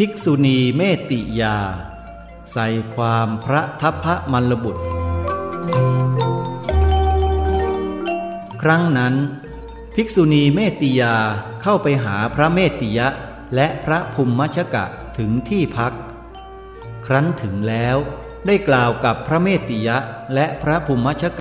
ภิกษุณีเมติยา ใส่ความพระทัพพระมลบุตร ครั้งนั้น ภิกษุณีเมติยาเข้าไปหาพระเมติยะและพระภูมิมชกะถึงที่พัก ครั้นถึงแล้วได้กล่าวกับพระเมติยะและพระภูมิมชกะ